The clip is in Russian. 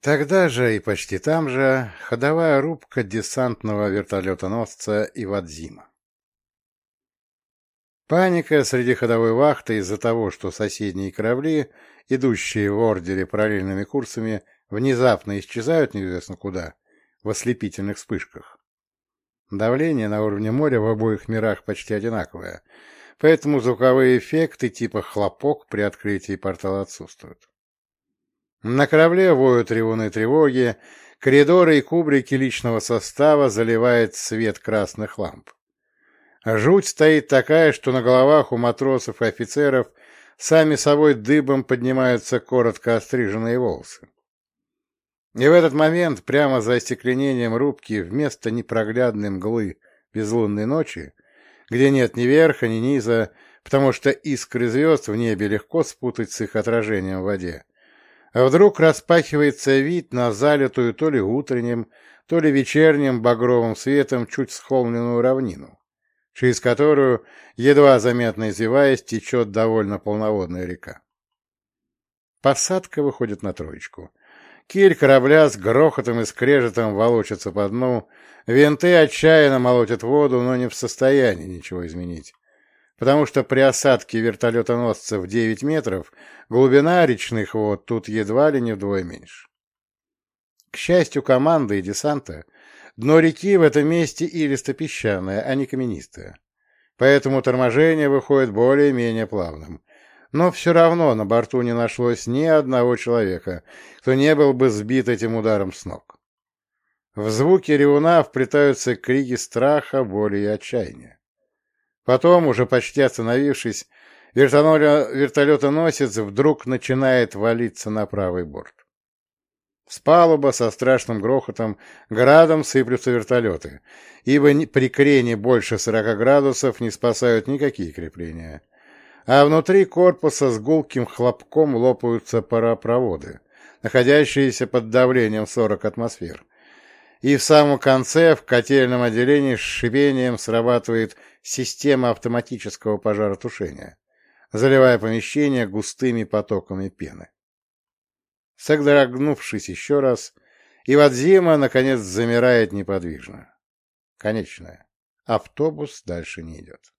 Тогда же и почти там же ходовая рубка десантного вертолетоносца Ивадзима. Паника среди ходовой вахты из-за того, что соседние корабли, идущие в ордере параллельными курсами, внезапно исчезают неизвестно куда, в ослепительных вспышках. Давление на уровне моря в обоих мирах почти одинаковое, поэтому звуковые эффекты типа хлопок при открытии портала отсутствуют. На корабле воют ревуны тревоги, коридоры и кубрики личного состава заливает свет красных ламп. Жуть стоит такая, что на головах у матросов и офицеров сами собой дыбом поднимаются коротко остриженные волосы. И в этот момент, прямо за остеклением рубки, вместо непроглядной мглы безлунной ночи, где нет ни верха, ни низа, потому что искры звезд в небе легко спутать с их отражением в воде, вдруг распахивается вид на залитую то ли утренним, то ли вечерним багровым светом чуть схолмленную равнину, через которую, едва заметно извиваясь, течет довольно полноводная река. Посадка выходит на троечку — Киль корабля с грохотом и скрежетом волочится по дну, винты отчаянно молотят воду, но не в состоянии ничего изменить. Потому что при осадке вертолетоносца в 9 метров глубина речных вод тут едва ли не вдвое меньше. К счастью команды и десанта, дно реки в этом месте илисто-песчаное, а не каменистое. Поэтому торможение выходит более-менее плавным, но все равно на борту не нашлось ни одного человека, кто не был бы сбит этим ударом с ног. В звуки ревуна вплетаются крики страха, боли и отчаяния. Потом, уже почти остановившись, вертолетоносец вдруг начинает валиться на правый борт. С палуба со страшным грохотом градом сыплются вертолеты, ибо при крене больше 40 градусов не спасают никакие крепления а внутри корпуса с гулким хлопком лопаются паропроводы, находящиеся под давлением 40 атмосфер. И в самом конце, в котельном отделении, с шипением срабатывает система автоматического пожаротушения, заливая помещение густыми потоками пены. Содрогнувшись еще раз, Ивадзима, наконец, замирает неподвижно. Конечное. Автобус дальше не идет.